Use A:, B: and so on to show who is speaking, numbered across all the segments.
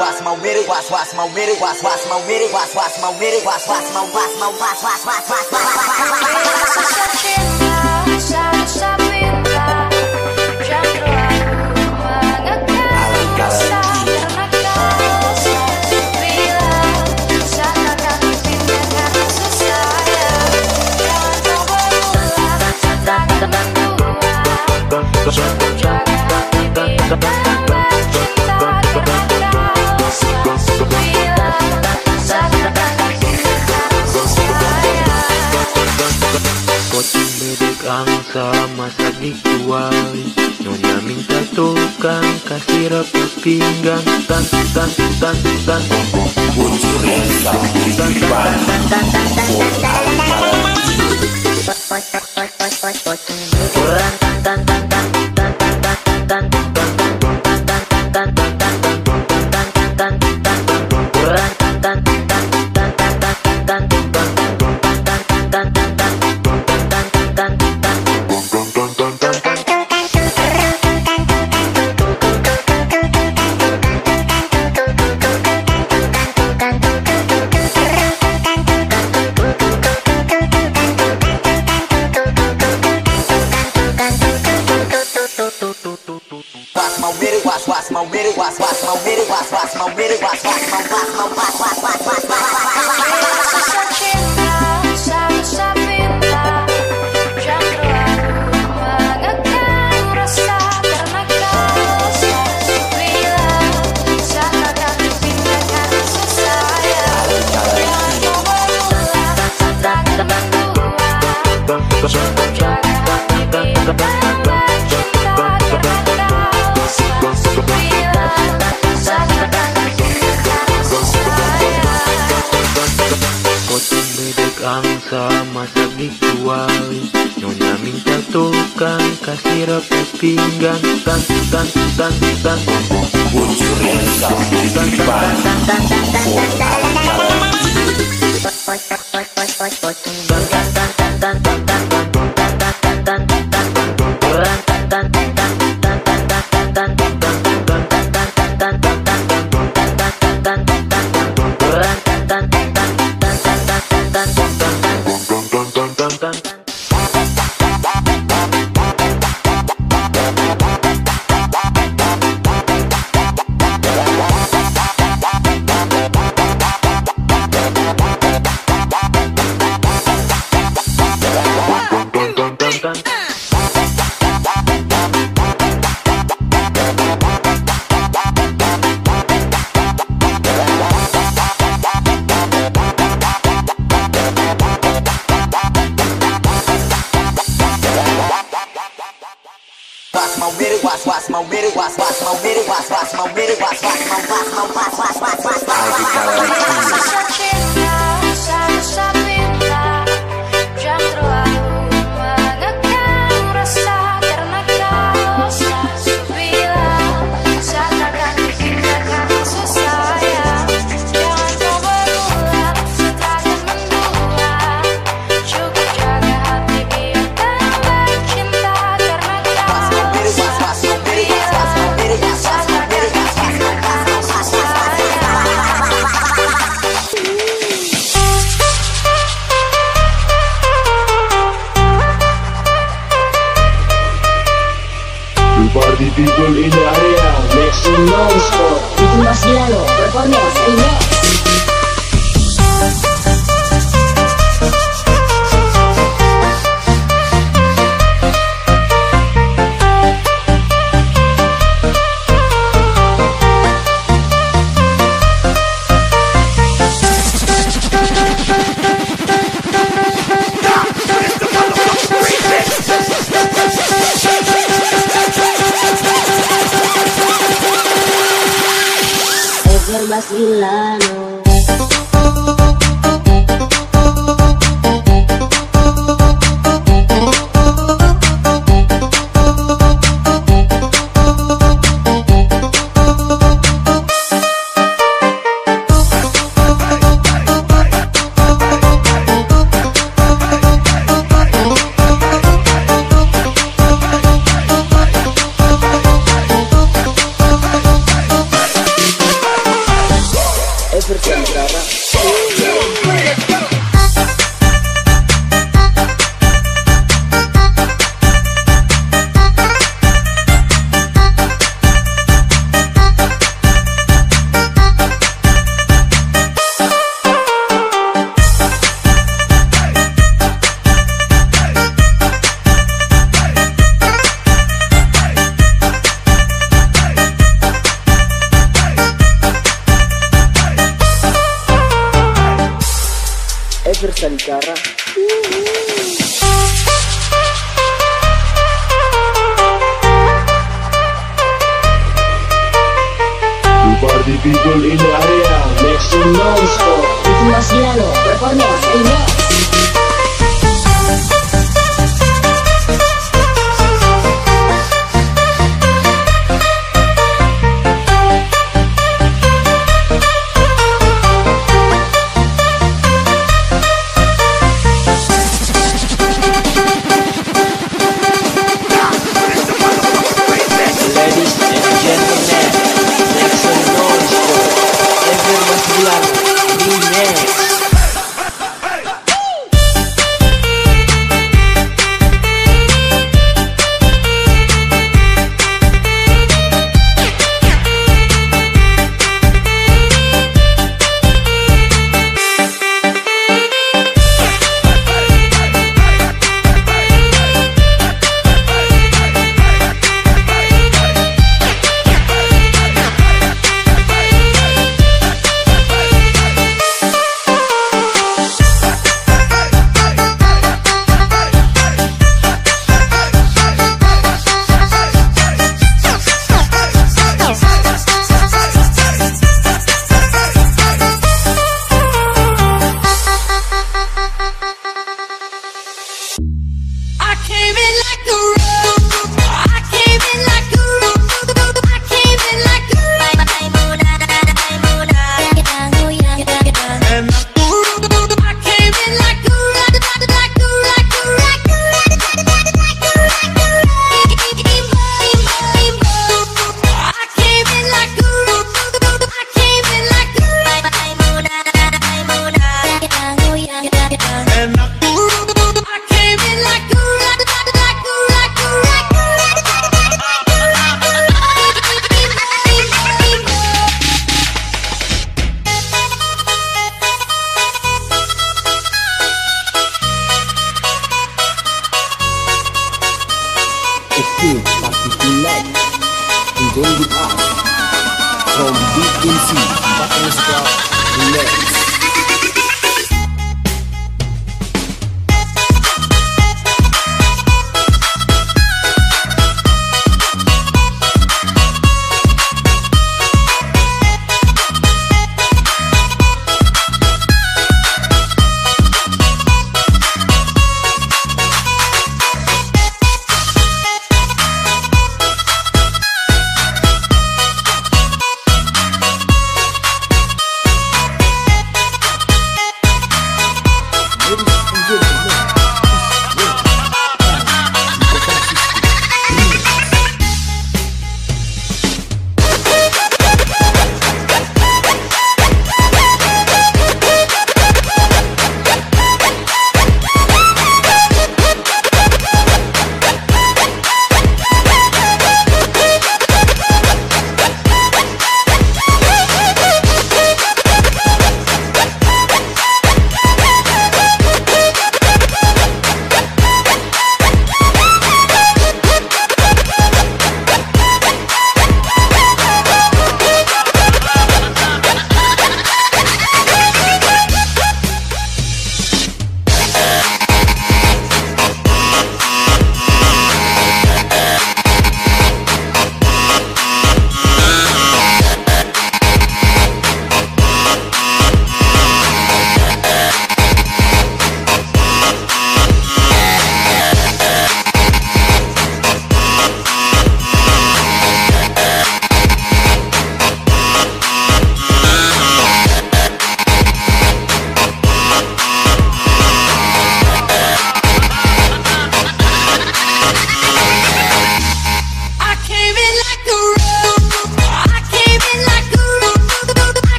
A: Was mau
B: mit it. rituales Nyonya minta tukang kasih rapi pinggang. Tan tan tan tan. Orang tan tan tan. sama seksualis Nyonya minta Kau kasih. repot pinggang Tan tan tan tan
C: Bujur yang sampai di depan Potong potong potong potong
D: vacilando. guitarra. came in
E: like
D: the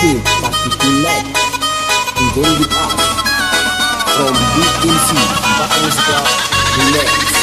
D: stage you the
F: leg going from deep into back and.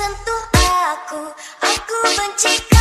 G: sentuh aku Aku benci kau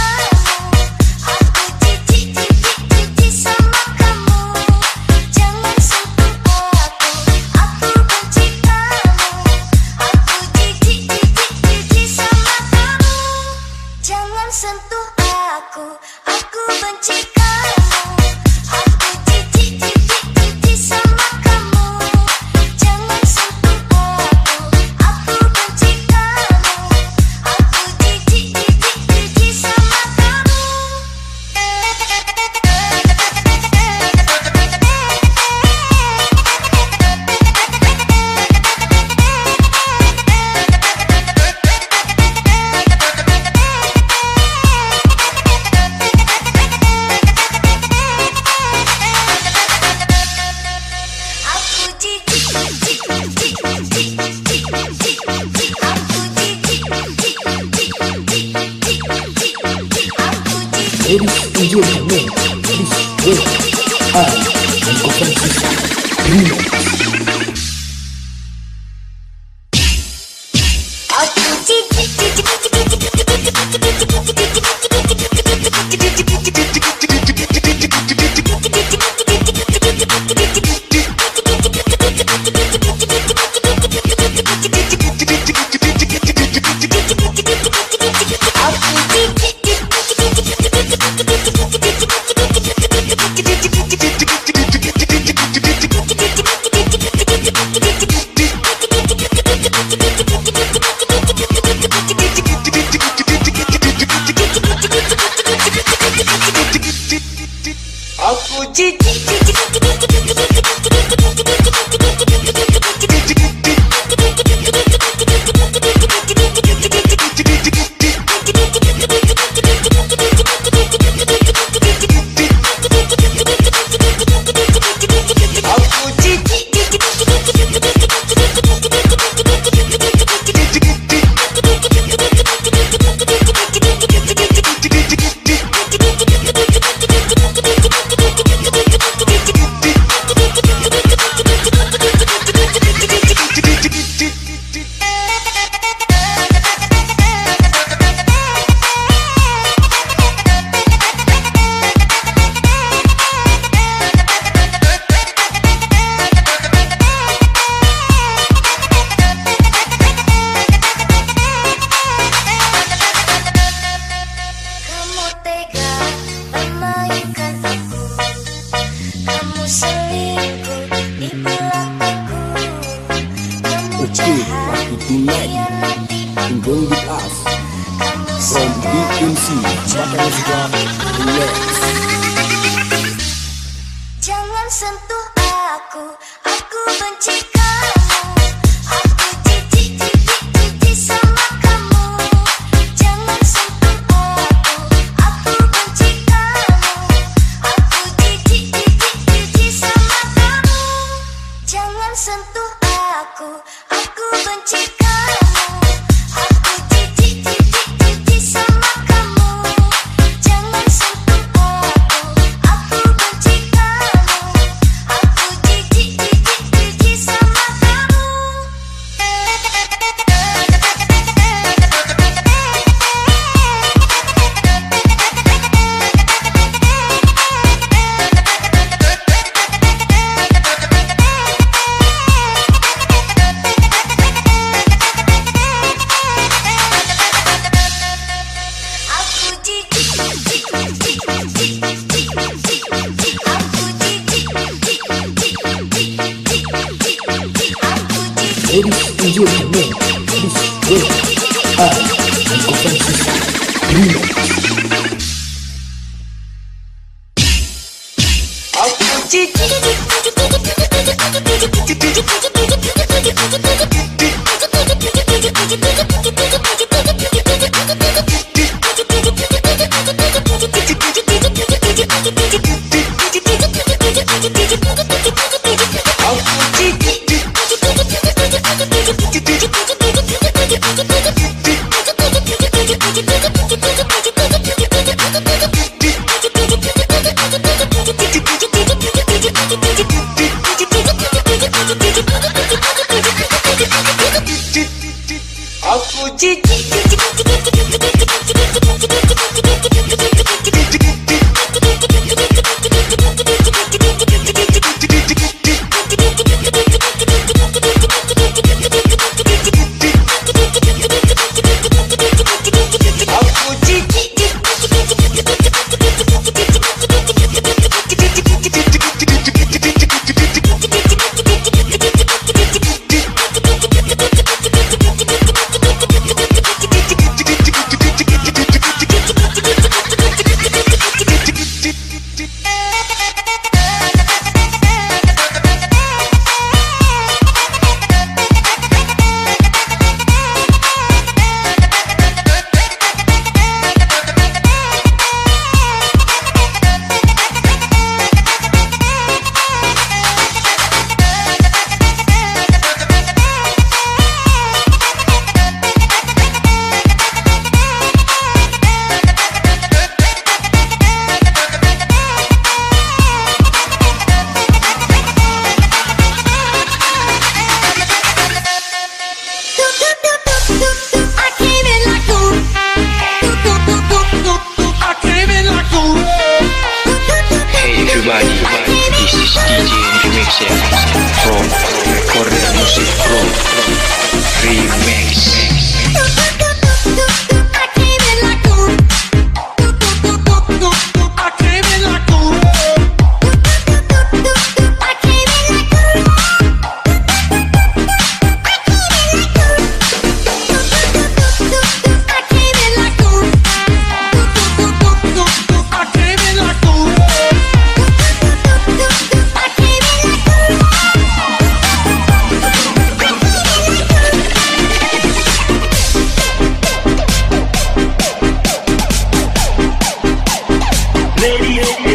G: tipi tipi tipi
F: tipi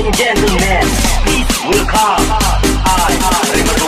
F: and gentlemen, please welcome. I,
H: I,